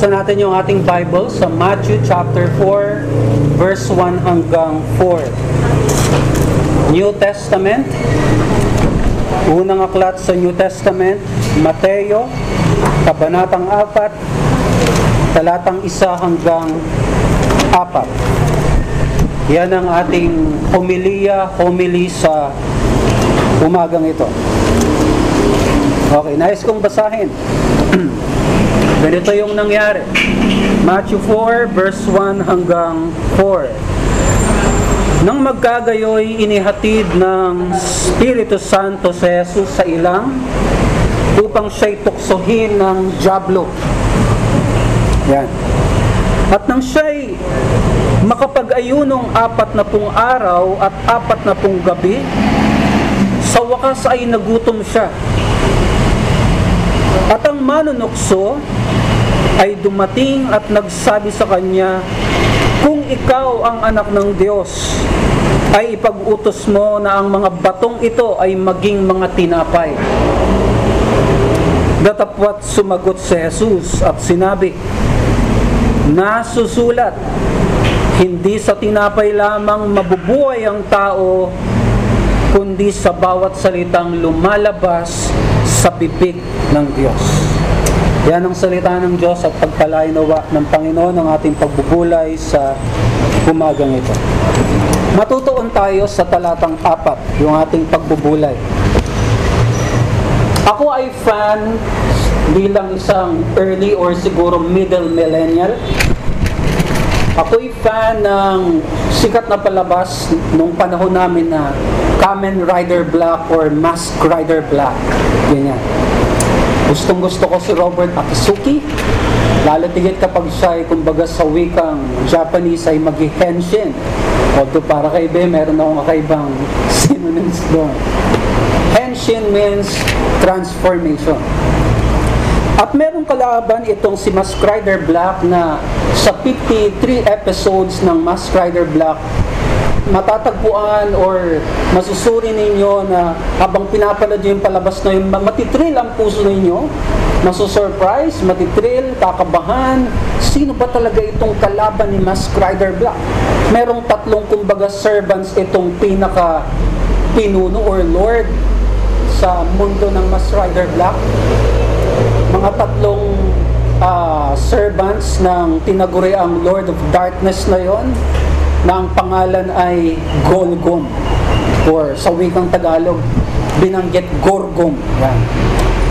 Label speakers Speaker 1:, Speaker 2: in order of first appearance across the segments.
Speaker 1: Buksan natin yung ating Bible sa Matthew chapter 4, verse 1 hanggang 4. New Testament, unang aklat sa New Testament, Mateo, kabanatang 4, talatang 1 hanggang 4. Yan ang ating homilia, homily sa umagang ito. Okay, nais kong basahin. Ganito yung nangyari. Matthew 4, verse 1 hanggang 4. Nang magkagayoy, inihatid ng Espiritu Santo sa Jesus sa ilang upang siya'y tuksohin ng Diablo. Yan. At nang siya'y makapag-ayunong apat na pung araw at apat na pung gabi, sa wakas ay nagutom siya. At ang manunukso ay dumating at nagsabi sa kanya, Kung ikaw ang anak ng Diyos, ay ipag-utos mo na ang mga batong ito ay maging mga tinapay. Datapwat sumagot si Jesus at sinabi, Nasusulat, hindi sa tinapay lamang mabubuhay ang tao, kundi sa bawat salitang lumalabas sa bibig ng Diyos. Yan ang salita ng Diyos at pagpalain nawa ng Panginoon ang ating pagbubulay sa umagang ito. Matutuon tayo sa talatang apat, yung ating pagbubulay. Ako ay fan bilang isang early or siguro middle millennial. Ako'y fan ng sikat na palabas nung panahon namin na Kamen Rider Black or Mask Rider Black. Ganyan. Gustong gusto ko si Robert Akisuki. Lalo tigit kapag siya ay kumbaga sa wikang Japanese ay mag-henshin. Although para kay Be, meron akong kakaibang synonyms doon. Henshin means transformation. At merong kalaban itong si Mask Rider Black na sa 53 episodes ng Mask Rider Black matatagpuan or masusuri ninyo na habang pinapanood yung palabas na yun, matitrill ang puso ninyo, masusurprise, matitrill, kakabahan, sino ba talaga itong kalaban ni Mask Rider Black? Merong tatlong kumbaga servants itong pinaka pinuno or lord sa mundo ng Mask Rider Black mga tatlong uh, servants ng tinaguri ang Lord of Darkness na yon na ang pangalan ay Golgom or sa wikang Tagalog binanggit Gorgom. Yan.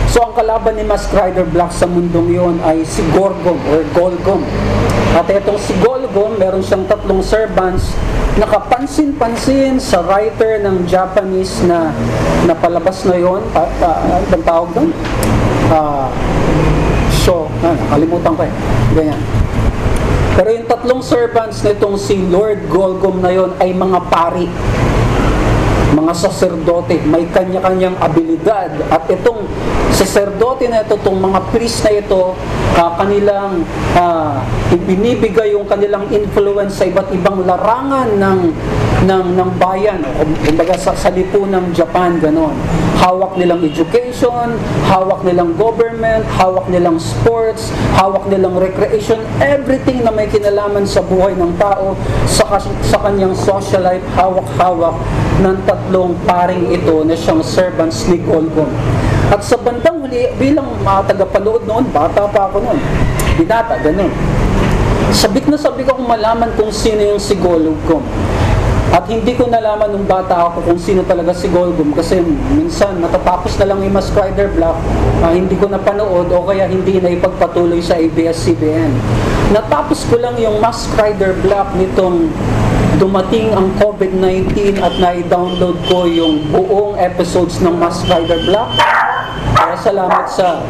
Speaker 1: so ang kalaban ni Mask Rider Black sa mundong yon ay si Gorgom or Golgom. At itong si Golgom meron siyang tatlong servants. Nakapansin-pansin sa writer ng Japanese na napalabas na yon. At uh, uh, tawag doon uh, show, ah, nakalimutan ko eh, ganyan. Pero yung tatlong servants nitong si Lord Golgom na yon ay mga pari, mga saserdote, may kanya-kanyang abilidad. At itong saserdote na ito, itong mga priest na ito, uh, kanilang uh, ibinibigay yung kanilang influence sa iba't ibang larangan ng ng ng bayan, kumbaga sa, sa lipunang Japan ganon. Hawak nilang education, hawak nilang government, hawak nilang sports, hawak nilang recreation, everything na may kinalaman sa buhay ng tao sa sa kanyang social life, hawak-hawak ng tatlong paring ito na siyang servants ni Golgom. At sa bandang huli, bilang mga tagapanood noon, bata pa ako noon, binata, ganun. Sabik na sabik ako malaman kung sino yung si Golgom. At hindi ko nalaman nung bata ako kung sino talaga si Golgum kasi minsan natatapos na lang yung Mask Rider Black, uh, hindi ko napanood o kaya hindi na ipagpatuloy sa ABS-CBN. Natapos ko lang yung Mask Rider Black nitong dumating ang COVID-19 at na-download ko yung buong episodes ng Mask Rider Black. Kaya salamat sa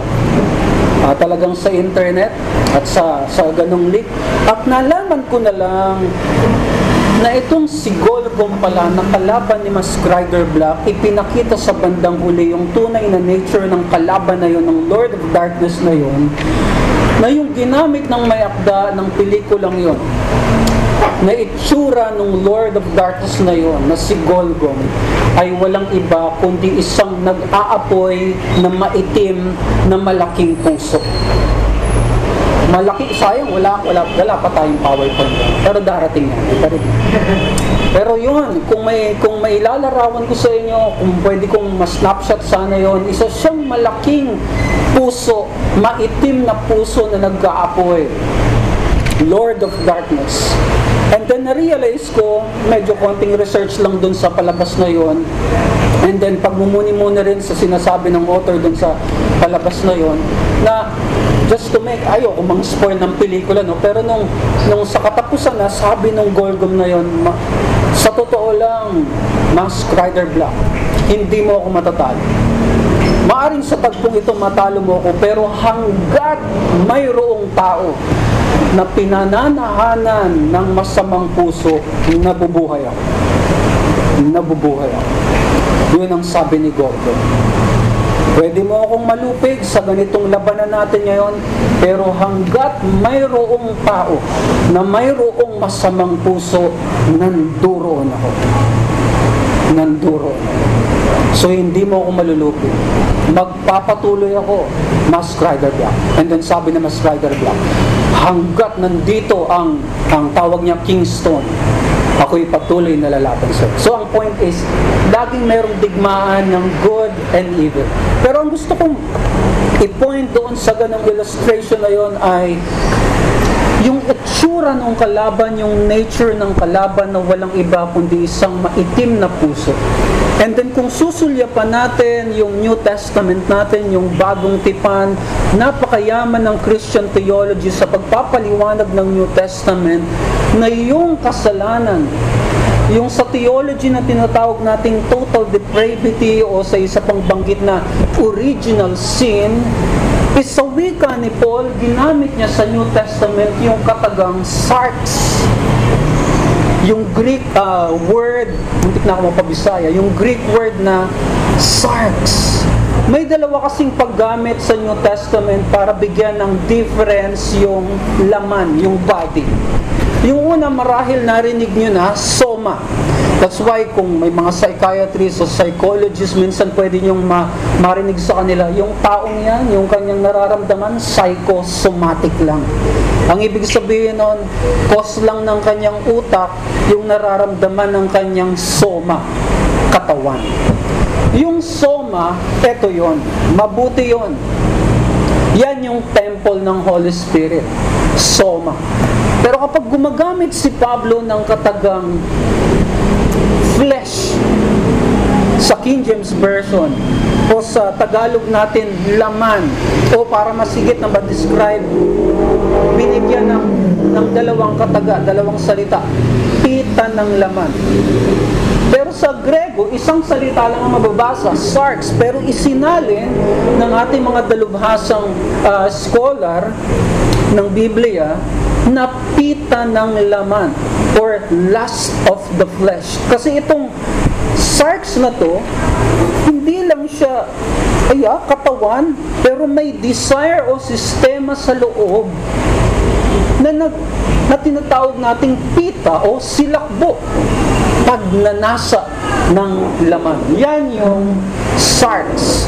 Speaker 1: uh, talagang sa internet at sa sa ganong link. At nalaman ko na lang na itong si Golgom pala na kalaban ni Mas Rider Black, ipinakita sa bandang huli yung tunay na nature ng kalaban na yon ng Lord of Darkness na yon, na yung ginamit ng may akda ng pelikulang yon, na itsura ng Lord of Darkness na yon, na si Golgom, ay walang iba kundi isang nag-aapoy na maitim na malaking puso. Malaki, sayang, wala, wala, wala pa tayong PowerPoint. Pero darating yan. Pero, pero yun, kung may, kung may lalarawan ko sa inyo, kung pwede kong ma-snapshot sana yon isa siyang malaking puso, maitim na puso na nag-aapoy. Lord of Darkness. And then na-realize ko, medyo konting research lang dun sa palabas na yon. And then pagmumuni-muni rin sa sinasabi ng author dun sa palabas na yon, na just to make, ayoko mang spoil ng pelikula, no? pero nung, nung sa katapusan na, sabi ng Gorgom na yon, ma, sa totoo lang, Mask Rider Black, hindi mo ako matatalo. Maaring sa tagpong ito matalo mo ako, pero hanggat mayroong tao na pinananahanan ng masamang puso, nabubuhay ako. Nabubuhay ako. Yun ang sabi ni Gordon. Pwede mo akong malupig sa ganitong labanan natin ngayon, pero hanggat mayroong tao na mayroong masamang puso, nanduroon ako. Nanduroon ako. So hindi mo ako malulupig. Magpapatuloy ako, Mask Rider Black. And then sabi na Mask Rider Black, hanggat nandito ang ang tawag niya Kingston, ako'y patuloy na lalaban sa So ang point is, laging merong digmaan ng good and evil. Pero ang gusto kong i-point doon sa ganong illustration na yon ay yung itsura ng kalaban, yung nature ng kalaban na walang iba kundi isang maitim na puso. And then kung susulyapan natin yung New Testament natin, yung bagong tipan, napakayaman ng Christian theology sa pagpapaliwanag ng New Testament na yung kasalanan, yung sa theology na tinatawag nating total depravity o sa isa pang banggit na original sin, sa wika ni Paul, ginamit niya sa New Testament yung katagang sarx. Yung Greek uh, word, muntik na ako mapabisaya, yung Greek word na sarx. May dalawa kasing paggamit sa New Testament para bigyan ng difference yung laman, yung body. Yung una marahil narinig nyo na, soma. That's why kung may mga psychiatrists o psychologists, minsan pwede nyong ma marinig sa kanila, yung taong yan, yung kanyang nararamdaman, psychosomatic lang. Ang ibig sabihin nun, cause lang ng kanyang utak, yung nararamdaman ng kanyang soma, katawan. Yung soma, eto yon, mabuti yon. Yan yung temple ng Holy Spirit, soma. Pero kapag gumagamit si Pablo ng katagang flesh sa King James Version o sa Tagalog natin laman o para masigit na ma-describe binigyan ng, ng dalawang kataga, dalawang salita pita ng laman Grego, isang salita lang ang mababasa, sarx, pero isinalin ng ating mga dalubhasang uh, scholar ng Biblia na pita ng laman or lust of the flesh. Kasi itong sarx na to, hindi lang siya aya, katawan, pero may desire o sistema sa loob na, nag, na tinatawag nating pita o silakbo pagnanasa ng laman. Yan yung sarx.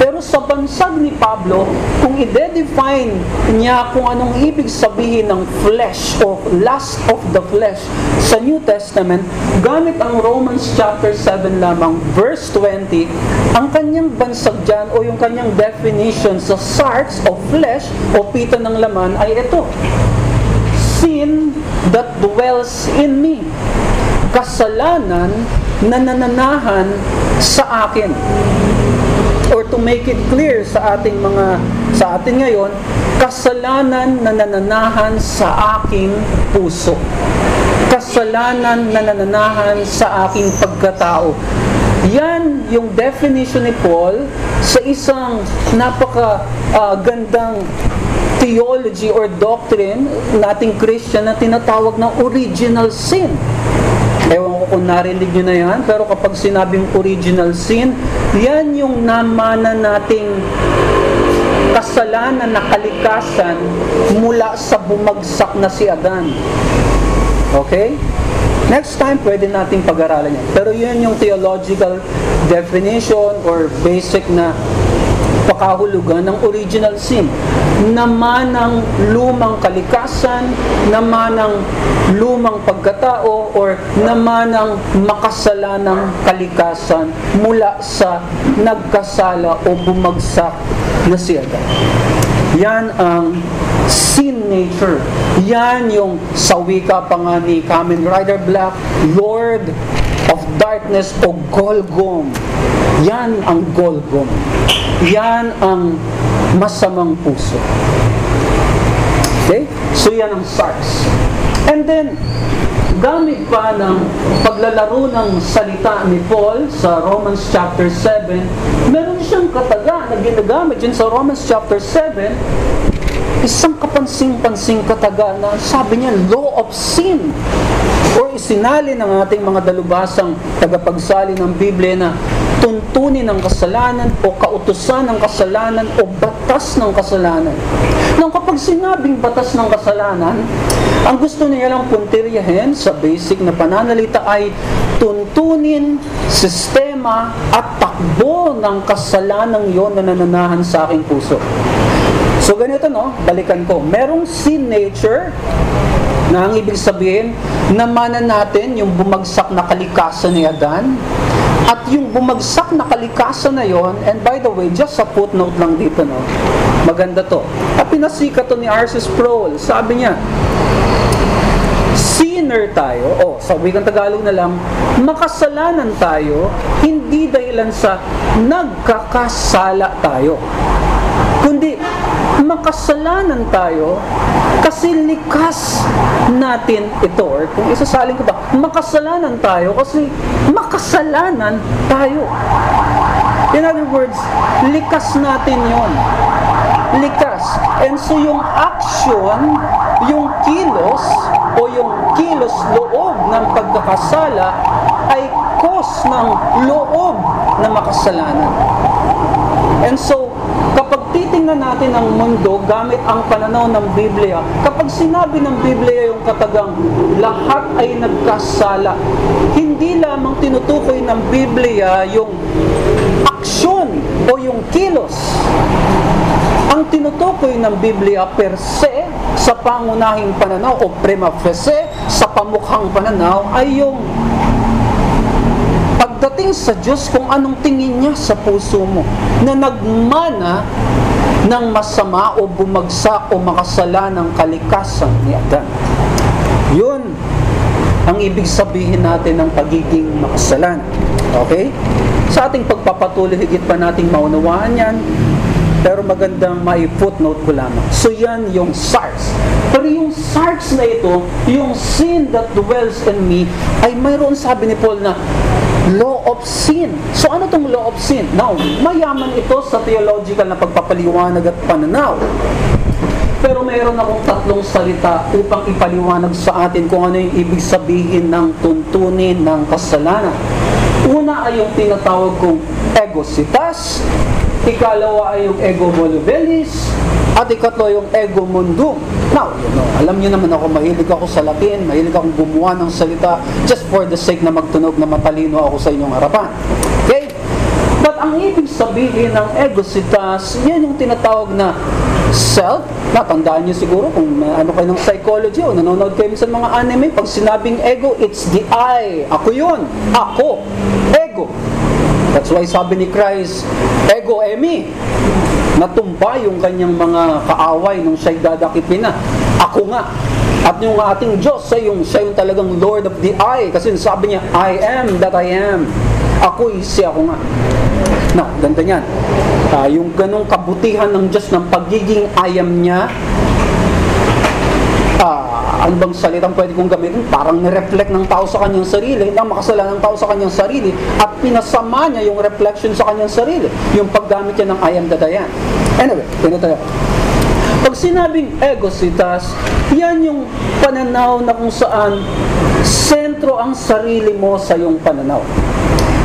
Speaker 1: Pero sa bansag ni Pablo, kung i-define niya kung anong ibig sabihin ng flesh o lust of the flesh sa New Testament, gamit ang Romans chapter 7 lamang, verse 20, ang kanyang bansag dyan o yung kanyang definition sa sarx o flesh o pita ng laman ay ito. Sin that dwells in me kasalanan na nananahan sa akin. Or to make it clear sa ating mga sa atin ngayon, kasalanan na nananahan sa aking puso. Kasalanan na nananahan sa aking pagkatao. Yan yung definition ni Paul sa isang napaka uh, gandang theology or doctrine nating Christian na tinatawag na original sin. Kung narinig nyo na yan, pero kapag sinabing original sin, yan yung namana nating kasalanan na kalikasan mula sa bumagsak na si Adan. Okay? Next time, pwede nating pag-aralan yan. Pero yun yung theological definition or basic na pakahulugan ng original sin. Naman ng lumang kalikasan, naman ng lumang pagkatao, or naman ng makasalanang kalikasan mula sa nagkasala o bumagsak na si Adan. Yan ang sin nature. Yan yung sa wika pa nga ni Kamen Rider Black, Lord Darkness o Golgom. Yan ang Golgom. Yan ang masamang puso. Okay? So yan ang SARS. And then, gamit pa ng paglalaro ng salita ni Paul sa Romans chapter 7, meron siyang kataga na ginagamit yun sa Romans chapter 7, isang kapansing-pansing kataga na sabi niya, law of sin. Isinali ng ating mga dalubasang tagapagsali ng Biblia na tuntunin ng kasalanan o kautusan ng kasalanan o batas ng kasalanan. Nang kapag sinabing batas ng kasalanan, ang gusto niya lang puntiryahin sa basic na pananalita ay tuntunin, sistema at takbo ng kasalanan yon na nananahan sa aking puso. So ganito no, balikan ko. Merong sin nature na ang ibig sabihin, namanan natin yung bumagsak na kalikasan ni Adan at yung bumagsak na kalikasan na yon, and by the way, just a footnote lang dito, no? Maganda to. At pinasikat to ni R.C. Sproul. Sabi niya, sinner tayo, o oh, sa wikang Tagalog na lang, makasalanan tayo, hindi dahilan sa nagkakasala tayo. Kundi, makasalanan tayo kasi likas natin ito. Or kung isasalin ko ba, makasalanan tayo kasi makasalanan tayo. In other words, likas natin yon likas. And so yung action, yung kilos, o yung kilos loob ng pagkakasala ay cause ng loob na makasalanan. And so, kapag titingnan natin ang mundo gamit ang pananaw ng Biblia, kapag sinabi ng Biblia yung katagang lahat ay nagkasala, hindi lamang tinutukoy ng Biblia yung aksyon o yung kilos. Ang tinutukoy ng Biblia per se sa pangunahing pananaw o prima facie sa pamukhang pananaw ay yung pagdating sa Diyos kung anong tingin niya sa puso mo na nagmana ng masama o bumagsak o makasala ng kalikasan ni Adan. Yun ang ibig sabihin natin ng pagiging makasalan. Okay? Sa ating pagpapatuloy, higit pa nating maunawaan yan, pero magandang may footnote ko lamang. So yan yung SARS. Pero yung SARS na ito, yung sin that dwells in me, ay mayroon sabi ni Paul na law of sin. So ano tong law of sin? Now, mayaman ito sa theological na pagpapaliwanag at pananaw. Pero mayroon akong tatlong salita upang ipaliwanag sa atin kung ano yung ibig sabihin ng tuntunin ng kasalanan. Una ay yung tinatawag kong egositas, ikalawa ay yung ego volubilis, at ikatlo yung ego mundum. Now, you know, alam niyo naman ako, mahilig ako sa Latin, mahilig akong gumawa ng salita just for the sake na magtunog na matalino ako sa inyong harapan. Okay? But ang ibig sabihin ng egositas, yan yung tinatawag na self. Natandaan niyo siguro kung ano kayo ng psychology o nanonood kayo sa mga anime, pag sinabing ego, it's the I. Ako yun. Ako. Ego. That's why sabi ni Christ, ego emi. Natumba yung kanyang mga kaaway nung siya'y dadakipin na. Ako nga. At yung ating Diyos, siya yung, siya yung talagang Lord of the I. Kasi sabi niya, I am that I am. Ako siya ako nga. No, ganda niyan. Uh, yung ganong kabutihan ng Diyos ng pagiging I am niya, uh, ano bang salitang pwede kong gamitin? Parang nireflect ng tao sa kanyang sarili, na makasalanan ng tao sa kanyang sarili, at pinasama niya yung reflection sa kanyang sarili, yung paggamit niya ng I am that I am. Anyway, tayo. Pag sinabing egositas, yan yung pananaw na kung saan sentro ang sarili mo sa iyong pananaw.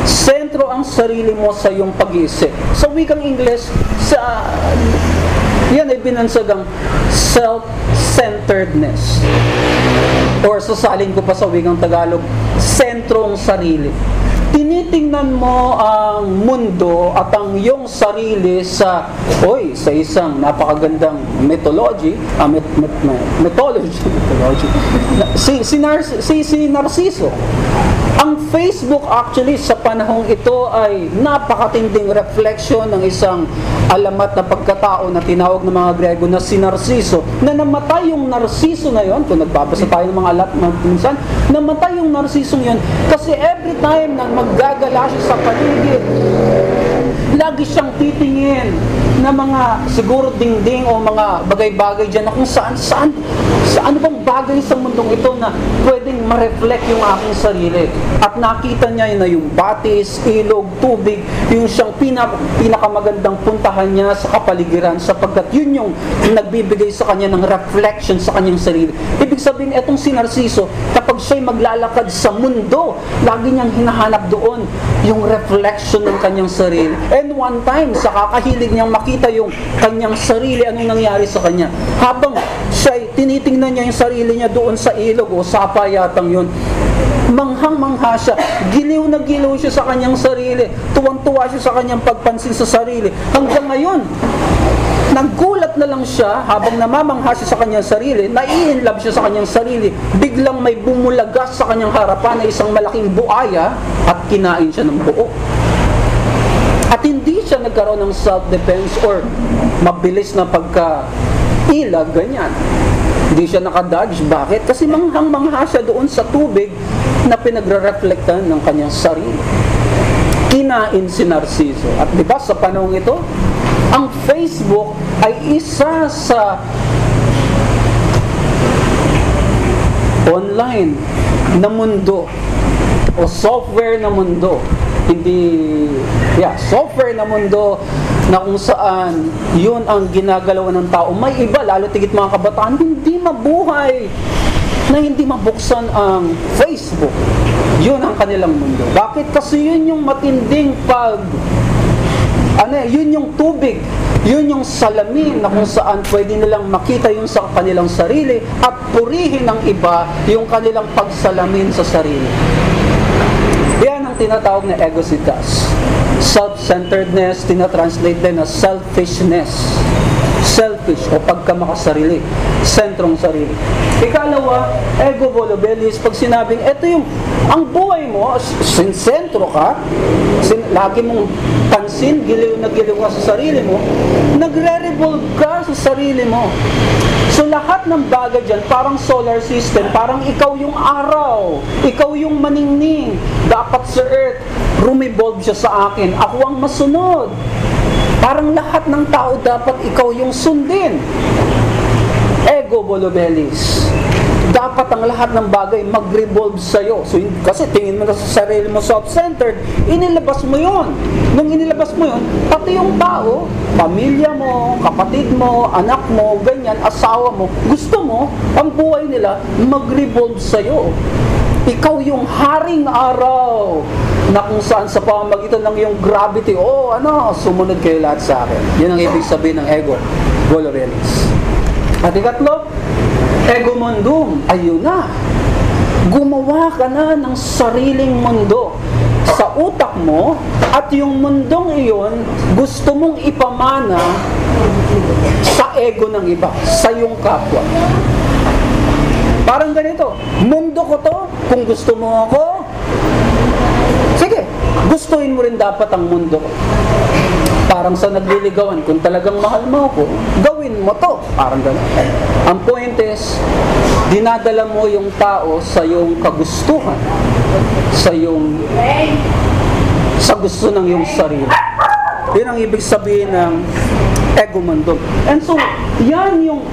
Speaker 1: Sentro ang sarili mo sa iyong pag-iisip. Sa wikang English, sa yan ay binansagang self-centeredness. Or sasalin ko pa sa wikang Tagalog, sentrong sarili. tinitingnan mo ang mundo at ang iyong sarili sa, oy, sa isang napakagandang mythology, uh, myth, myth, mythology, mythology, si, si, Nar, si, si Narciso. Ang Facebook actually sa panahong ito ay napakatinding reflection ng isang alamat na pagkatao na tinawag ng mga Grego na si Narciso, na namatay yung Narciso na yon, kung nagbabasa tayo ng mga alat minsan, namatay yung Narciso yon kasi every time na maggagala siya sa paligid, lagi siyang titingin na mga siguro dingding o mga bagay-bagay dyan na kung saan, saan, sa ano bang bagay sa mundong ito na pwedeng ma-reflect yung aking sarili. At nakita niya na yung batis, ilog, tubig, yung siyang pinak pinakamagandang puntahan niya sa kapaligiran sapagkat yun yung nagbibigay sa kanya ng reflection sa kanyang sarili. Ibig sabihin, etong si Narciso, kapag siya'y maglalakad sa mundo, lagi niyang hinahanap doon yung reflection ng kanyang sarili. And one time, sa kakahilig niyang makita yung kanyang sarili, anong nangyari sa kanya. Habang siya tinitingnan niya yung sarili niya doon sa ilog o sapa yatang yun, manghang-mangha siya, giliw na giliw siya sa kanyang sarili, tuwang-tuwa siya sa kanyang pagpansin sa sarili. Hanggang ngayon, naggulat na lang siya habang namamangha siya sa kanyang sarili, nai-inlove siya sa kanyang sarili, biglang may bumulagas sa kanyang harapan na isang malaking buaya at kinain siya ng buo. At hindi siya nagkaroon ng self-defense or mabilis na pagka-ilag, ganyan. Hindi siya nakadodge. Bakit? Kasi manghang-mangha siya doon sa tubig na pinagre-reflectan ng kanyang sarili. Kinain si Narciso. At di ba sa panahon ito, ang Facebook ay isa sa online na mundo o software na mundo hindi, yeah, software na mundo na kung saan yun ang ginagalawan ng tao. May iba, lalo tigit mga kabataan, hindi mabuhay na hindi mabuksan ang Facebook. Yun ang kanilang mundo. Bakit? Kasi yun yung matinding pag ano eh, yun yung tubig, yun yung salamin na kung saan pwede nilang makita yung sa kanilang sarili at purihin ng iba yung kanilang pagsalamin sa sarili. Yan ang tinatawag na egositas. Self-centeredness, tinatranslate din na selfishness. Selfish o pagkamakasarili. Sentrong sarili. Ikalawa, ego volubilis. Pag sinabing, ito yung, ang buhay mo, sinsentro ka, sin, lagi mong pansin, giliw na giliw ka sa sarili mo, nagre-revolve ka sa sarili mo. So lahat ng bagay dyan, parang solar system, parang ikaw yung araw, ikaw yung maningning. Dapat sa earth, rumivolve siya sa akin. Ako ang masunod. Parang lahat ng tao dapat ikaw yung sundin. Ego volubelis dapat ang lahat ng bagay mag-revolve sa'yo. So, kasi tingin mo na sa sarili mo self-centered, inilabas mo yon. Nung inilabas mo yon, pati yung tao, pamilya mo, kapatid mo, anak mo, ganyan, asawa mo, gusto mo, ang buhay nila mag-revolve sa'yo. Ikaw yung haring araw na kung saan sa pamamagitan ng iyong gravity, oh ano, sumunod kayo lahat sa akin. Yan ang ibig sabihin ng ego, Golorelis. At ikatlo, ego mundum, ayun na. Gumawa ka na ng sariling mundo sa utak mo at yung mundong iyon gusto mong ipamana sa ego ng iba, sa iyong kapwa. Parang ganito, mundo ko to, kung gusto mo ako, sige, gustuhin mo rin dapat ang mundo ko. Parang sa nagliligawan, kung talagang mahal mo ako, gawin mo to. Parang gano'n. Ang point is, dinadala mo yung tao sa yung kagustuhan, sa yung sa gusto ng yung sarili. Yun ang ibig sabihin ng ego mandog. And so, yan yung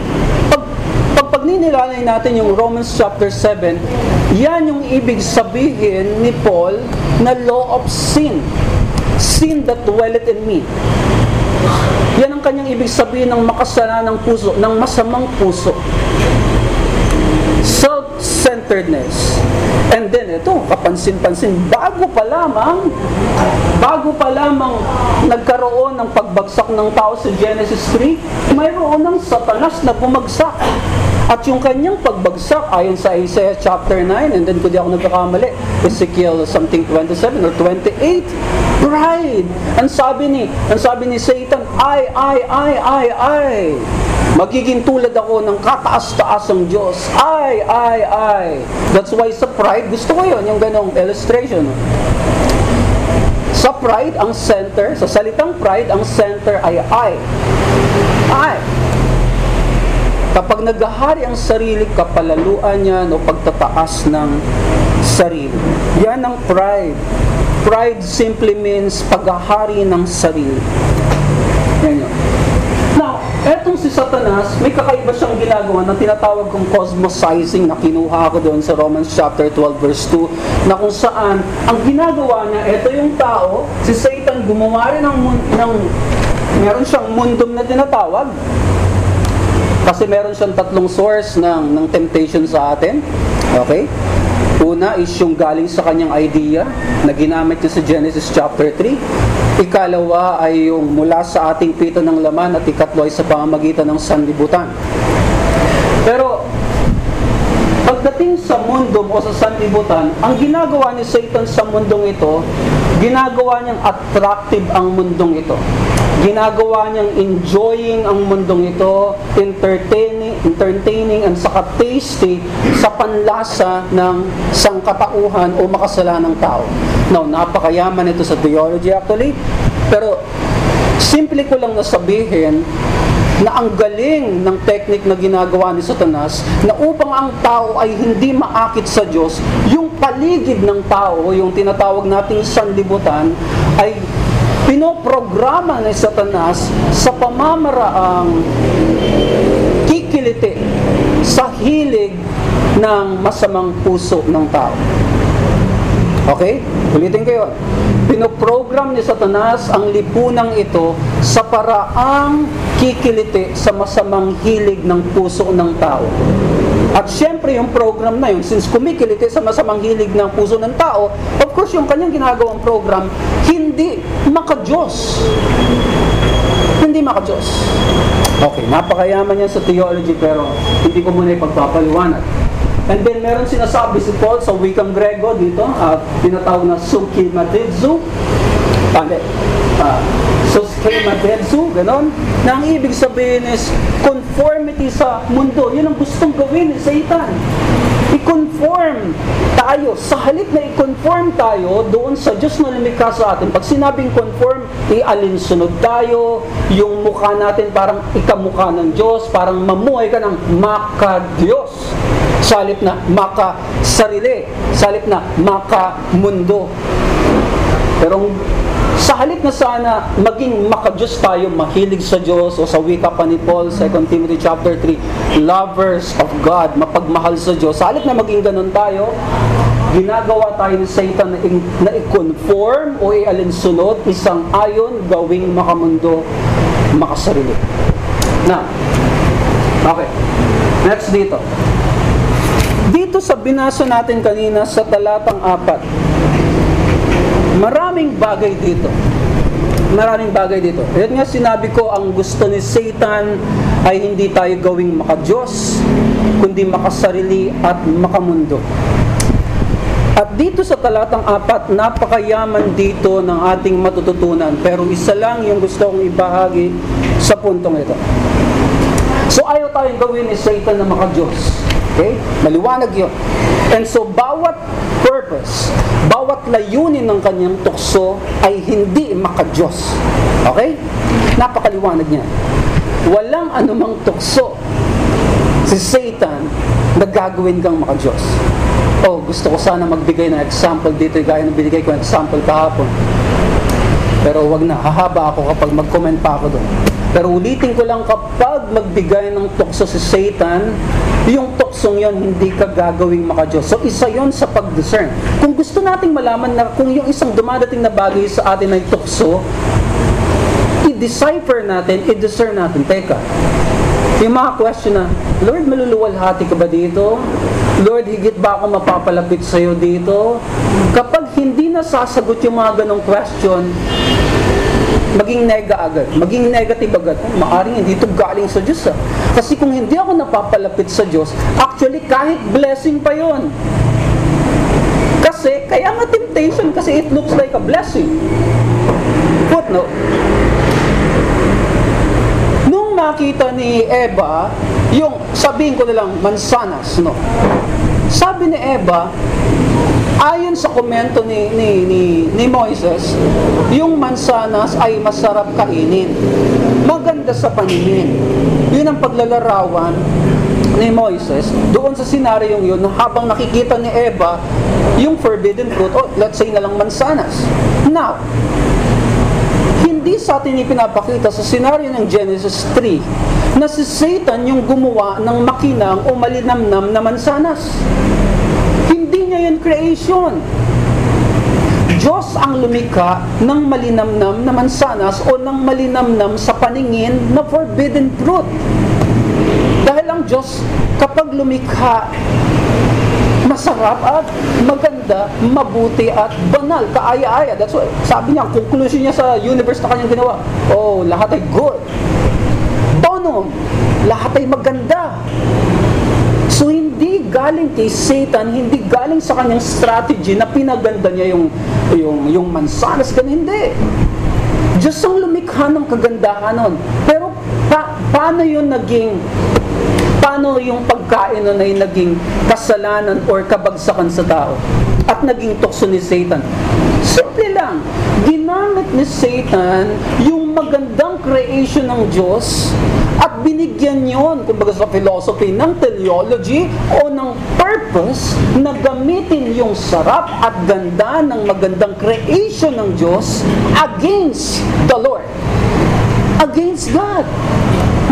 Speaker 1: pag, pag pagninilalain natin yung Romans chapter 7, yan yung ibig sabihin ni Paul na law of sin sin that dwelleth in me. Yan ang kanyang ibig sabihin ng makasalanang puso, ng masamang puso. Self-centeredness. And then ito, kapansin-pansin, bago pa lamang, bago pa lamang nagkaroon ng pagbagsak ng tao sa Genesis 3, mayroon ng satanas na bumagsak. At yung kanyang pagbagsak, ayon sa Isaiah chapter 9, and then kung di ako nagkakamali, Ezekiel something 27 or 28, pride. Ang sabi ni, ang sabi ni Satan, ay, ay, ay, ay, ay. Magiging tulad ako ng kataas-taasang Diyos. Ay, ay, ay. That's why sa pride, gusto ko yun, yung ganong illustration. Sa pride, ang center, sa salitang pride, ang center ay I. I. Kapag naghahari ang sarili, kapalaluan niyan o pagtataas ng sarili. Yan ang pride. Pride simply means paghahari ng sarili. Yan yun. Etong si Satanas, may kakaiba siyang ginagawa na tinatawag kong cosmosizing na kinuha ko doon sa Romans chapter 12 verse 2 na kung saan ang ginagawa niya, ito yung tao, si Satan gumawa rin ng, ng meron siyang mundom na tinatawag kasi meron siyang tatlong source ng, ng temptation sa atin. Okay? Una is yung galing sa kanyang idea na ginamit niya sa Genesis chapter 3. Ikalawa ay yung mula sa ating pito ng laman at ikatlo ay sa pamamagitan ng sanlibutan. Pero pagdating sa mundo o sa sanlibutan, ang ginagawa ni Satan sa mundong ito, ginagawa niyang attractive ang mundong ito. Ginagawa niyang enjoying ang mundong ito, entertaining, entertaining and saka tasty sa panlasa ng sangkatauhan o makasalanang tao. Now, napakayaman ito sa theology actually, pero simple ko lang nasabihin na ang galing ng technique na ginagawa ni Satanas na upang ang tao ay hindi maakit sa Diyos, yung paligid ng tao, yung tinatawag nating sanlibutan, ay pinoprograma ni Satanas sa pamamaraang kikiliti sa hilig ng masamang puso ng tao. Okay? Ulitin yun. Pinoprogram ni Satanas ang lipunang ito sa paraang kikiliti sa masamang hilig ng puso ng tao. At syempre yung program na yun, since kumikiliti sa masamang hilig ng puso ng tao, of course yung kanyang ginagawang program, hindi maka-Diyos. Hindi maka-Diyos. Okay, napakayaman yan sa theology pero hindi ko muna ipagpapaliwanag. And then meron sinasabi si Paul sa wikang Grego dito, at uh, tinatawag na sukimatidzu. Pande. Uh, suskimatidzu, ganon. Na ang ibig sabihin is conformity sa mundo. Yun ang gustong gawin ni Satan. I-conform tayo. Sa halip na i-conform tayo doon sa Diyos na lumikha sa atin. Pag sinabing conform, i-alinsunod tayo. Yung mukha natin parang ikamukha ng Diyos. Parang mamuhay ka ng maka-Diyos. Sa halip na maka-sarili. Sa halip na maka-mundo. Pero sa halip na sana maging makajus tayo, mahilig sa Diyos o sa wika pa ni Paul, 2 Timothy chapter 3, lovers of God, mapagmahal sa Diyos. Sa halip na maging ganun tayo, ginagawa tayo ni Satan na, na i-conform o i-alinsunod, isang ayon, gawing makamundo, makasarili. Na, okay. Next dito. Dito sa binasa natin kanina sa talatang apat, Maraming bagay dito. Maraming bagay dito. Yan nga sinabi ko, ang gusto ni Satan ay hindi tayo gawing makadiyos, kundi makasarili at makamundo. At dito sa talatang apat, napakayaman dito ng ating matututunan. Pero isa lang yung gusto kong ibahagi sa puntong ito. So ayaw tayong gawin ni Satan na makadiyos. Okay? Maliwanag yun. And so, bawat purpose, bawat layunin ng kanyang tukso ay hindi makadiyos. Okay? Napakaliwanag niya. Walang anumang tukso si Satan na gagawin kang makadiyos. Oh, gusto ko sana magbigay ng example dito, gaya ng binigay ko ng example kahapon. Pero wag na, hahaba ako kapag mag-comment pa ako doon. Pero ulitin ko lang kapag magbigay ng tukso si Satan, yung tuksong yon hindi ka gagawing makadiyos. So isa yon sa pag-discern. Kung gusto nating malaman na kung yung isang dumadating na bagay sa atin ay tukso, i-decipher natin, i-discern natin. Teka, yung mga question na, Lord, maluluwalhati ka ba dito? Lord, higit ba ako mapapalapit sa iyo dito? Kapag nasasagot yung mga ganong question, maging nega agad, maging negative agad. Maaring hindi ito galing sa Diyos ah. Kasi kung hindi ako napapalapit sa Diyos, actually kahit blessing pa yon. Kasi, kaya nga temptation kasi it looks like a blessing. Footnote. Nung makita ni Eva, yung sabihin ko na lang, mansanas, no? Sabi ni Eva, ayon sa komento ni, ni, ni, ni Moises, yung mansanas ay masarap kainin. Maganda sa paningin. Yun ang paglalarawan ni Moises doon sa senaryong yun habang nakikita ni Eva yung forbidden fruit, oh, let's say na lang mansanas. Now, hindi sa atin ipinapakita sa senaryo ng Genesis 3 na si Satan yung gumawa ng makinang o malinamnam na mansanas. Niya yan creation. Diyos ang lumika ng malinamnam na mansanas o ng malinamnam sa paningin na forbidden fruit. Dahil ang Diyos, kapag lumikha, masarap at maganda, mabuti at banal, kaaya-aya. That's why, sabi niya, conclusion niya sa universe na kanyang ginawa, oh, lahat ay good. Tono, lahat ay maganda. So, galing kay Satan, hindi galing sa kanyang strategy na pinaganda niya yung, yung, yung mansanas, ganun, hindi. Diyos ang lumikha ng kagandahan nun. Pero, pa, paano yun naging paano yung pagkain nun ay naging kasalanan or kabagsakan sa tao at naging tukso ni Satan. Simple lang, ginamit ni Satan yung magandang creation ng Diyos at binigyan yon, kumbaga sa philosophy ng teleology o ng purpose na gamitin yung sarap at ganda ng magandang creation ng Diyos against the Lord. Against God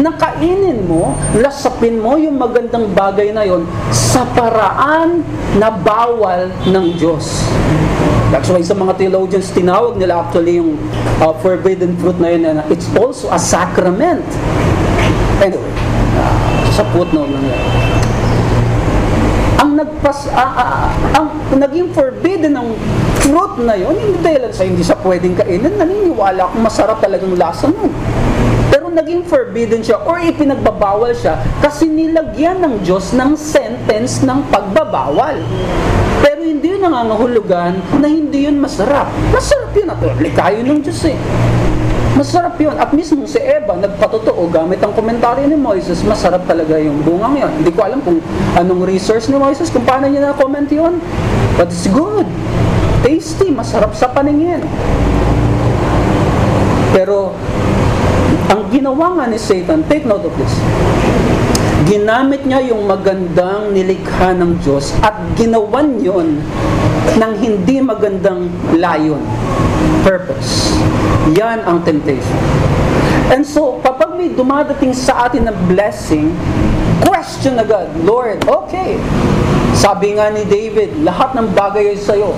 Speaker 1: nakainin mo, lasapin mo yung magandang bagay na yon sa paraan na bawal ng Diyos. Why sa mga theologians, tinawag nila actually yung uh, forbidden fruit na yun, na it's also a sacrament. Anyway, uh, sa footnote lang yan. Ang nagpas, uh, uh, ang naging forbidden ng fruit na yon hindi dahil sa hindi sa pwedeng kainin, naniniwala akong masarap talagang lasa nun naging forbidden siya or ipinagbabawal siya kasi nilagyan ng Diyos ng sentence ng pagbabawal. Hindi yun nangangahulugan na hindi yun masarap. Masarap yun at likayo ng Diyos eh. Masarap yun. At mismo si Eva, nagpatotoo gamit ang komentaryo ni Moises, masarap talaga yung bungang yun. Hindi ko alam kung anong resource ni Moises, kung paano niya na-comment yun. But it's good. Tasty, masarap sa paningin. Pero ang ginawa nga ni Satan, take note of this, ginamit niya yung magandang nilikha ng Diyos at ginawan yon ng hindi magandang layon. Purpose. Yan ang temptation. And so, kapag may dumadating sa atin na blessing, question agad, Lord, okay, sabi nga ni David, lahat ng bagay ay sa'yo.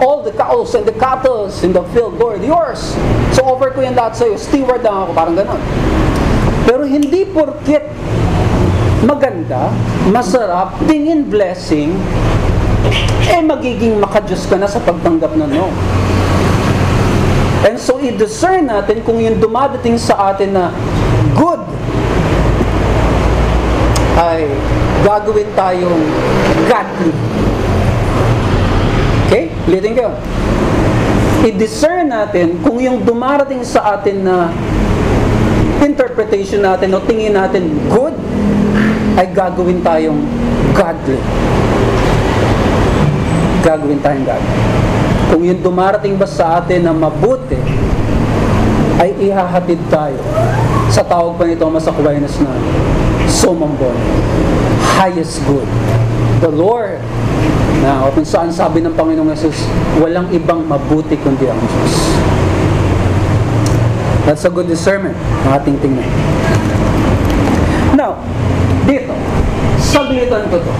Speaker 1: All the cows and the cattle in the field, Lord, yours. So offer ko yan lahat sa'yo. Steward lang ako, parang ganon. Pero hindi porket maganda, masarap, tingin blessing, eh magiging makajus ka na sa pagtanggap na no. And so i-discern natin kung yung dumadating sa atin na good ay gagawin tayong godly. Okay? Ulitin ko. I-discern natin kung yung dumarating sa atin na interpretation natin o tingin natin good, ay gagawin tayong godly. Gagawin tayong godly. Kung yung dumarating ba sa atin na mabuti, ay ihahatid tayo sa tawag pa nito masakwayness na summum highest good. The Lord, na kung saan sabi ng Panginoong Yesus, walang ibang mabuti kundi ang Diyos. That's a good discernment na ating tingnan. Now, dito, saglitan ko to.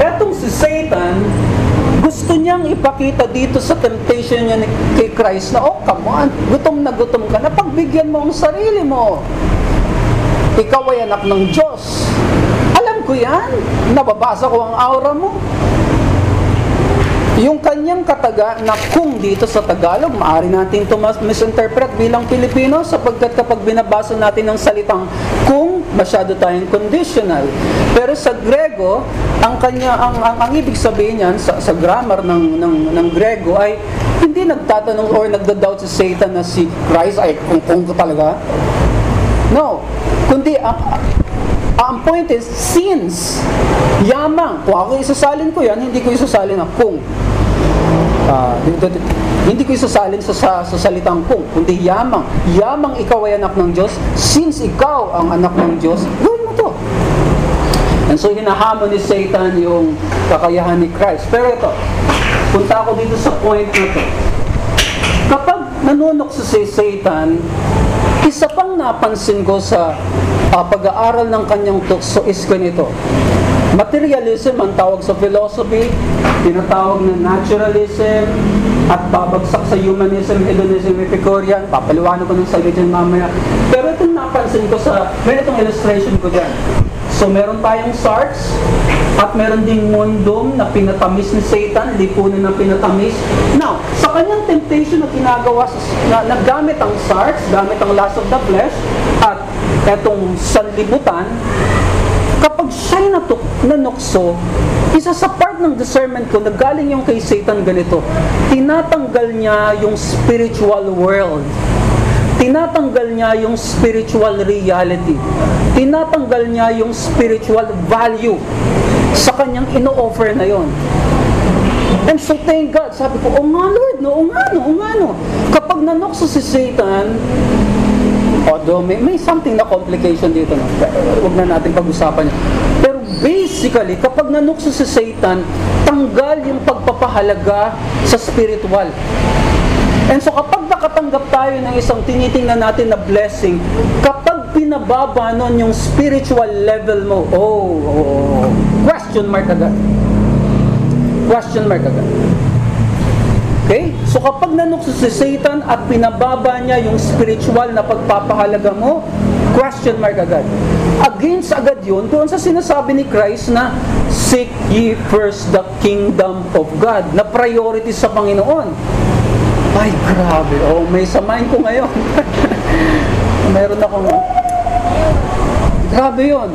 Speaker 1: Etong si Satan, gusto niyang ipakita dito sa temptation niya kay Christ na, oh, come on, gutom na gutom ka na, pagbigyan mo ang sarili mo. Ikaw ay anak ng Diyos. Alam ko yan. Nababasa ko ang aura mo. Yung kanyang kataga na kung dito sa Tagalog, maaari natin ito mas misinterpret bilang Pilipino sapagkat kapag binabasa natin ng salitang kung, masyado tayong conditional. Pero sa Grego, ang kanya ang, ang, ang ibig sabihin niyan sa, sa grammar ng, ng, ng Grego ay hindi nagtatanong or nagda-doubt si Satan na si Christ ay kung kung talaga. No. Kundi ang, ang point is, since yamang, kung ako isasalin ko yan, hindi ko isasalin na kung. Uh, hindi ko isasalin sa, sa, sa salitang kung, kundi yamang. Yamang ikaw ay anak ng Diyos, since ikaw ang anak ng Diyos, gawin mo to. And so hinahamon ni Satan yung kakayahan ni Christ. Pero ito, punta ako dito sa point na to. Kapag nanunok si Satan, isa pang napansin ko sa uh, pag-aaral ng kanyang tukso is ganito. Materialism ang tawag sa philosophy, tinatawag na naturalism, at babagsak sa humanism, hedonism, Epicurean. Papaliwanag ko ng salita dyan mamaya. Pero itong napansin ko sa, meron itong illustration ko dyan. So meron tayong SARS, at meron ding mundong na pinatamis ni Satan, lipunan na pinatamis. Now, sa kanyang temptation na ginagawa, na, na gamit ang SARS, gamit ang lust of the flesh, at etong sanlibutan, kapag siya'y natuk nanukso, isa sa part ng discernment ko na galing yung kay Satan ganito, tinatanggal niya yung spiritual world. Tinatanggal niya yung spiritual reality. Tinatanggal niya yung spiritual value sa kanyang ino-offer na yon. And so thank God, sabi ko, oh nga Lord, no, oh nga no, oh nga no. Kapag nanokso si Satan, Although may, may something na complication dito, no? huwag na natin pag-usapan yan. Pero basically, kapag nanukso si Satan, tanggal yung pagpapahalaga sa spiritual. And so kapag nakatanggap tayo ng isang tinitingnan natin na blessing, kapag pinababa nun yung spiritual level mo, oh, oh question mark agad. Question mark agad. So kapag nanukso si Satan at pinababa niya yung spiritual na pagpapahalaga mo, question mark agad. Against agad yun doon sa sinasabi ni Christ na seek ye first the kingdom of God, na priority sa Panginoon. Ay, grabe. Oh, may samain ko ngayon. Meron akong... Grabe yon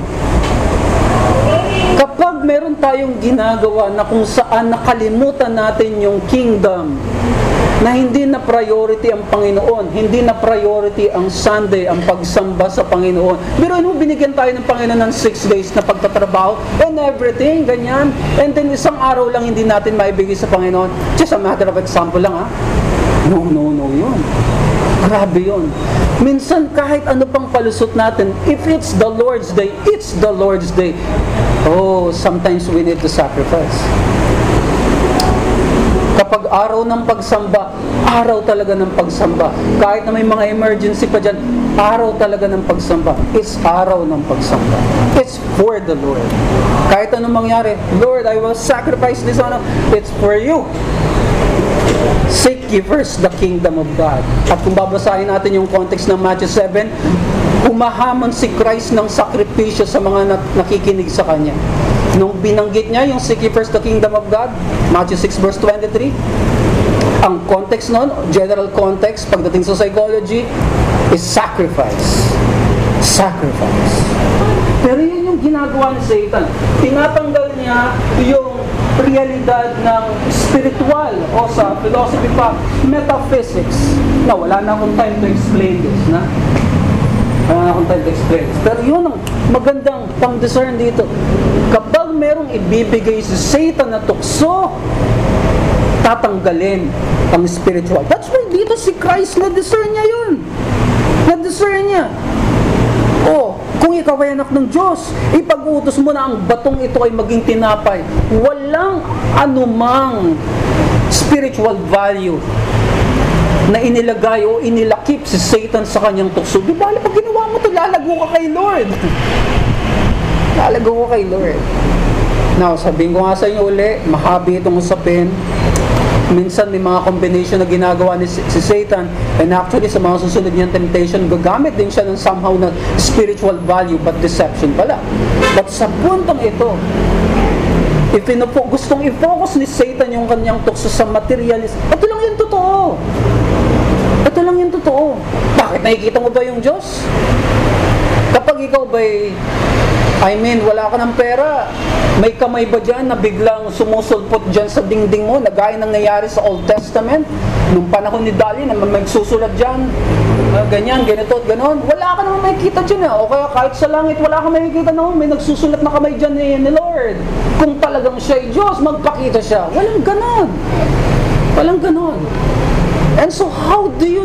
Speaker 1: kapag meron tayong ginagawa na kung saan nakalimutan natin yung kingdom, na hindi na priority ang Panginoon, hindi na priority ang Sunday, ang pagsamba sa Panginoon. Pero ano, binigyan tayo ng Panginoon ng six days na pagtatrabaho and everything, ganyan. And then isang araw lang hindi natin maibigay sa Panginoon. Just a matter of example lang ha. No, no, no yun. Grabe yun. Minsan kahit ano pang palusot natin, if it's the Lord's day, it's the Lord's day. Oh, sometimes we need to sacrifice. Kapag araw ng pagsamba, araw talaga ng pagsamba. Kahit na may mga emergency pa dyan, araw talaga ng pagsamba. It's araw ng pagsamba. It's for the Lord. Kahit anong mangyari, Lord, I will sacrifice this on. It's for you. Seek ye first the kingdom of God. At kung babasahin natin yung context ng Matthew 7, humahamon si Christ ng sakripisyo sa mga nakikinig sa Kanya. Nung binanggit niya yung seek first the kingdom of God, Matthew 6 verse 23, ang context nun, general context, pagdating sa psychology, is sacrifice. Sacrifice. Pero yun yung ginagawa ni Satan. Tinatanggal niya yung realidad ng spiritual o sa philosophy pa, metaphysics. Na wala na akong time to explain this, na? Wala akong time to explain. Pero yun ang magandang pang-discern dito. Kapag merong ibibigay si Satan na tukso, tatanggalin ang spiritual. That's why dito si Christ na-discern niya yun. Na-discern niya. Oh, kung ikaw ay anak ng Diyos, ipag-utos mo na ang batong ito ay maging tinapay. Walang anumang spiritual value na inilagay o inilakip si Satan sa kanyang tukso. Di ba, pag ginawa mo ito, lalago ka kay Lord. lalago ka kay Lord. Now, sabihin ko nga sa inyo uli, mahabi itong usapin minsan may mga combination na ginagawa ni si Satan and actually sa mga susunod niyang temptation gagamit din siya ng somehow na spiritual value but deception pala but sa puntong ito if gustong i-focus ni Satan yung kanyang tukso sa materialism, ito lang yung totoo. Ito lang yung totoo. Bakit nakikita mo ba yung Diyos? Kapag ikaw ba'y, I mean, wala ka ng pera, may kamay ba dyan na biglang sumusulpot dyan sa dingding mo, na gaya ng nangyari sa Old Testament, nung panahon ni Dali, na may susulat dyan, uh, ganyan, ganito at ganon. Wala ka naman makikita dyan eh. O kaya kahit sa langit, wala ka makikita naman, may nagsusulat na kamay dyan ni, ni Lord. Kung talagang siya ay Diyos, magpakita siya. Walang ganon. Walang ganon. And so how do you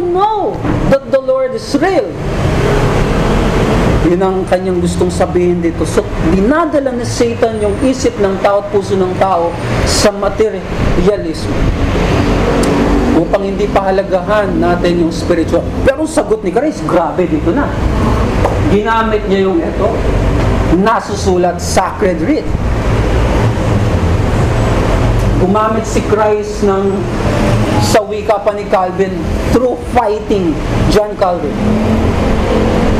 Speaker 1: the Lord is real? Yun ang kanyang gustong sabihin dito. So, dinadala ni Satan yung isip ng tao at puso ng tao sa materialism. Upang hindi pahalagahan natin yung spiritual. Pero sagot ni Christ, grabe dito na. Ginamit niya yung ito, nasusulat sacred writ. Gumamit si Christ ng sa wika pa ni Calvin through fighting John Calvin.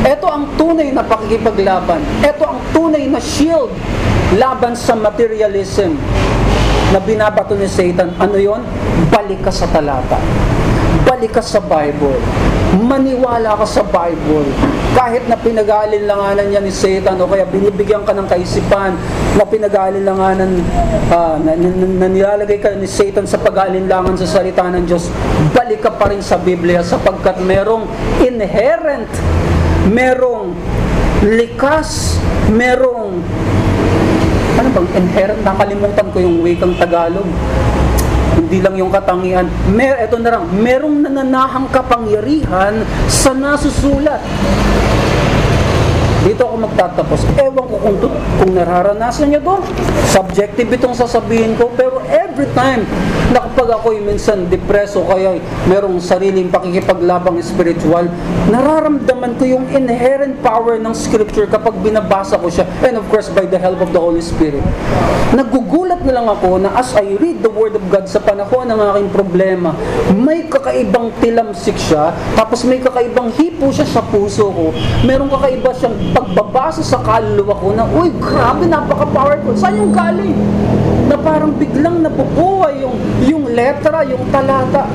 Speaker 1: Ito ang tunay na pakikipaglaban. Ito ang tunay na shield laban sa materialism na binabato ni Satan. Ano yon? Balik ka sa talata. Balik ka sa Bible. Maniwala ka sa Bible. Kahit na pinag-aalinlanganan niya ni Satan o kaya binibigyan ka ng kaisipan na pinag-aalinlanganan, uh, na, na, na nilalagay ka ni Satan sa pag-aalinlangan sa salita ng Diyos, balik ka pa rin sa Biblia sapagkat merong inherent merong likas, merong ano bang inherent, nakalimutan ko yung wikang Tagalog. Hindi lang yung katangian. Mer, eto na lang, merong nananahang kapangyarihan sa nasusulat. Dito ako magtatapos. Ewan ko kung, kung nararanasan niyo to. Subjective itong sasabihin ko. Pero every time na kapag ako'y minsan depreso kaya merong sariling pakikipaglabang spiritual, nararamdaman ko yung inherent power ng scripture kapag binabasa ko siya. And of course, by the help of the Holy Spirit. Nagugulat na lang ako na as I read the Word of God sa panahon ng aking problema, may kakaibang tilamsik siya, tapos may kakaibang hipo siya sa puso ko. Merong kakaiba siyang pagbabasa sa kaluluwa ko na, uy, grabe, napaka-powerful. Saan yung galing? Na parang biglang nabubuhay yung, yung letra, yung talata.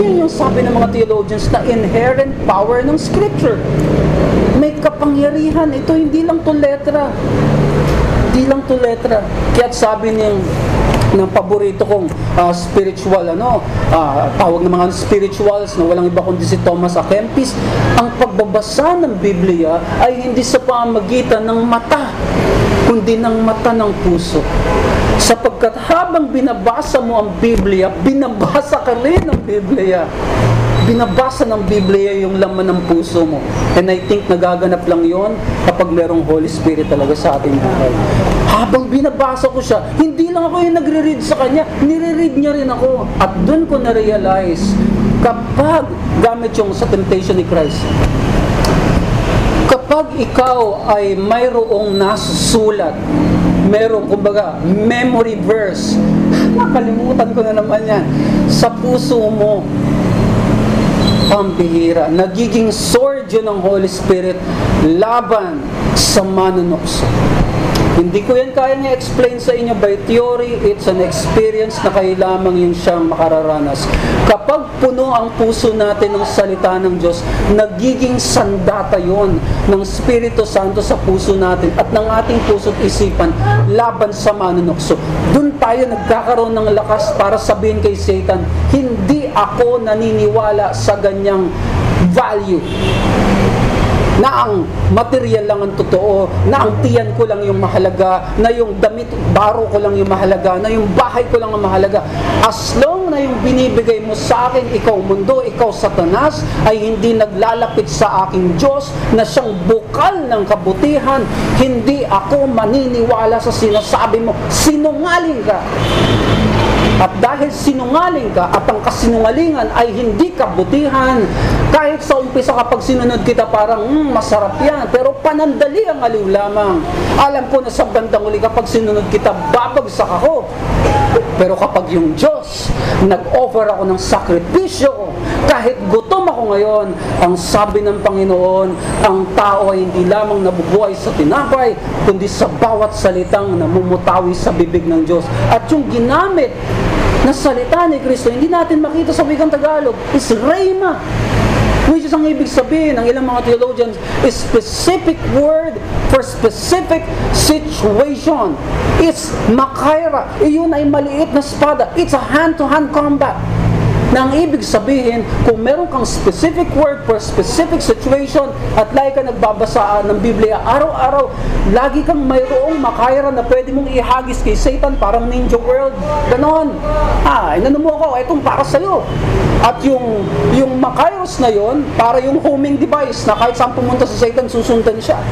Speaker 1: Yun yung sabi ng mga theologians na inherent power ng scripture. May kapangyarihan. Ito hindi lang to letra. Hindi lang to letra. Kaya sabi niyang ng paborito kong uh, spiritual ano uh, tawag ng mga spirituals na walang iba kundi si Thomas A. Kempis ang pagbabasa ng Biblia ay hindi sa pamagitan ng mata kundi ng mata ng puso sapagkat habang binabasa mo ang Biblia binabasa ka rin ng Biblia binabasa ng Biblia yung laman ng puso mo. And I think nagaganap lang yon kapag merong Holy Spirit talaga sa ating buhay. Habang binabasa ko siya, hindi lang ako yung nagre-read sa kanya, nire-read niya rin ako. At doon ko na-realize, kapag gamit yung sa temptation ni Christ, kapag ikaw ay mayroong nasusulat, merong kumbaga memory verse, nakalimutan ko na naman yan, sa puso mo, pambihira. Nagiging sword yun ng Holy Spirit laban sa manunokso. Hindi ko yan kaya niya explain sa inyo by theory, it's an experience na kayo lamang yung siyang makararanas. Kapag puno ang puso natin ng salita ng Diyos, nagiging sandata yon ng Espiritu Santo sa puso natin at ng ating puso't isipan laban sa manunokso. Doon tayo nagkakaroon ng lakas para sabihin kay Satan, hindi ako naniniwala sa ganyang value na ang material lang ang totoo, na ang tiyan ko lang yung mahalaga, na yung damit, baro ko lang yung mahalaga, na yung bahay ko lang ang mahalaga. As long na yung binibigay mo sa akin, ikaw mundo, ikaw satanas, ay hindi naglalapit sa aking Diyos na siyang bukal ng kabutihan, hindi ako maniniwala sa sinasabi mo, sinungaling ka. At dahil sinungaling ka at ang kasinungalingan ay hindi kabutihan, kahit sa umpisa kapag sinunod kita parang mm, masarap yan, pero panandali ang aliw lamang. Alam ko na sa bandang uli kapag sinunod kita, babagsak ako. Pero kapag yung Diyos, nag-offer ako ng sakripisyo, Kahit gutom ako ngayon, ang sabi ng Panginoon, ang tao ay hindi lamang nabubuhay sa tinapay, kundi sa bawat salitang namumutawi sa bibig ng Diyos. At yung ginamit na salita ni Kristo, hindi natin makita sa wikang Tagalog, is Rhema. Which is ang ibig sabihin ng ilang mga theologians is specific word for specific situation. It's makaira. Iyon ay maliit na espada. It's a hand-to-hand combat na ang ibig sabihin, kung meron kang specific word for specific situation at lagi ka nagbabasa ng Biblia, araw-araw, lagi kang mayroong makayara na pwede mong ihagis kay Satan, parang ninja world. Ganon. Ah, inano mo ako, itong para sa'yo. At yung, yung makairos na yon para yung homing device na kahit saan pumunta si Satan, susundan siya.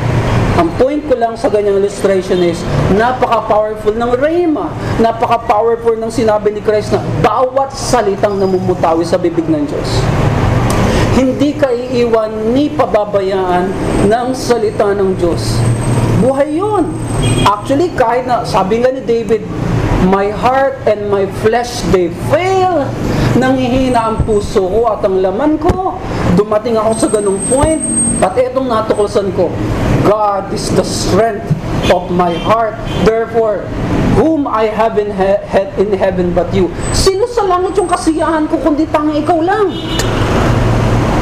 Speaker 1: Ang point ko lang sa ganyang illustration is, napaka-powerful ng Rhema. Napaka-powerful ng sinabi ni Christ na bawat salitang namumutawi sa bibig ng Diyos. Hindi ka iiwan ni pababayaan ng salita ng Diyos. Buhay yun. Actually, kahit na, sabi nga ni David, My heart and my flesh, they fail. Nangihina ang puso ko at ang laman ko. Dumating ako sa ganung point, at etong natuklasan ko, God is the strength of my heart. Therefore, whom I have in, he- in heaven but you. Sino sa langit yung kasiyahan ko kundi tanging ikaw lang?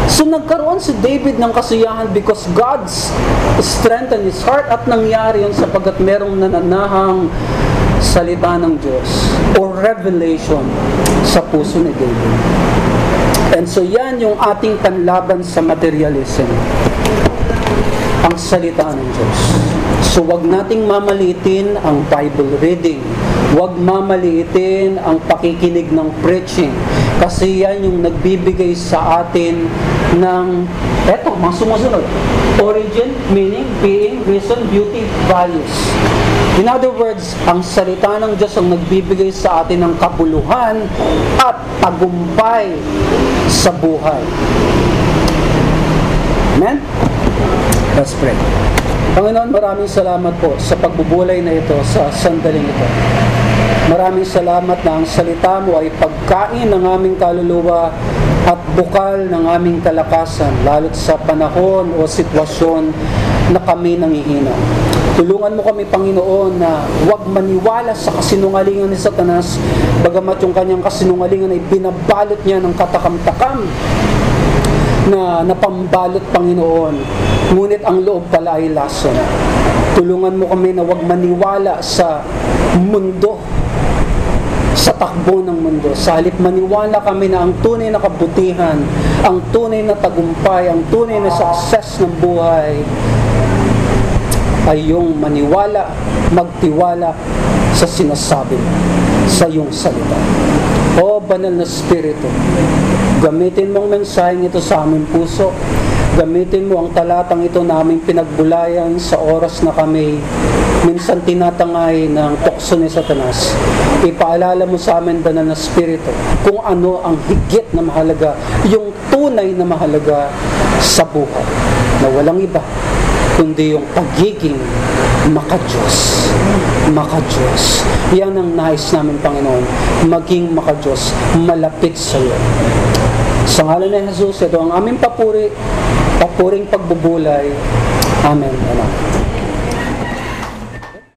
Speaker 1: So nagkaroon si David ng kasiyahan because God's strengthened his heart at nangyari yun sapagkat merong nananahang salita ng Diyos or revelation sa puso ni David. And so yan yung ating panlaban sa materialism. Ang salita ng Diyos. So wag nating mamalitin ang Bible reading. Wag mamalitin ang pakikinig ng preaching. Kasi yan yung nagbibigay sa atin ng, eto, mga sumusunod. Origin, meaning, being, reason, beauty, values. In other words, ang salita ng Diyos ang nagbibigay sa atin ng kabuluhan at tagumpay sa buhay. Amen? Let's pray. Panginoon, maraming salamat po sa pagbubulay na ito sa sandaling ito. Maraming salamat na ang salita mo ay pagkain ng aming kaluluwa at bukal ng aming kalakasan, lalo't sa panahon o sitwasyon na kami nangihina. Tulungan mo kami, Panginoon, na huwag maniwala sa kasinungalingan ni Satanas, bagamat yung kanyang kasinungalingan ay binabalot niya ng katakam-takam na napambalot, Panginoon. Ngunit ang loob pala ay lason. Tulungan mo kami na huwag maniwala sa mundo, sa takbo ng mundo. Sa halip maniwala kami na ang tunay na kabutihan, ang tunay na tagumpay, ang tunay na success ng buhay ay yung maniwala, magtiwala sa sinasabi sa iyong salita. O banal na Espiritu, gamitin mong mensaheng ito sa aming puso. Gamitin mo ang talatang ito naming pinagbulayan sa oras na kami minsan tinatangay ng tukso ni Satanas. Ipaalala mo sa amin, banal na Espiritu, kung ano ang higit na mahalaga, yung tunay na mahalaga sa buhay, na walang iba, kundi yung pagiging makajos. Makajos. Yan ang nais namin, Panginoon. Maging makajos. Malapit sa iyo. Sa ngalan ni Jesus, ito ang aming papuri, papuring pagbubulay. Amen. Amen.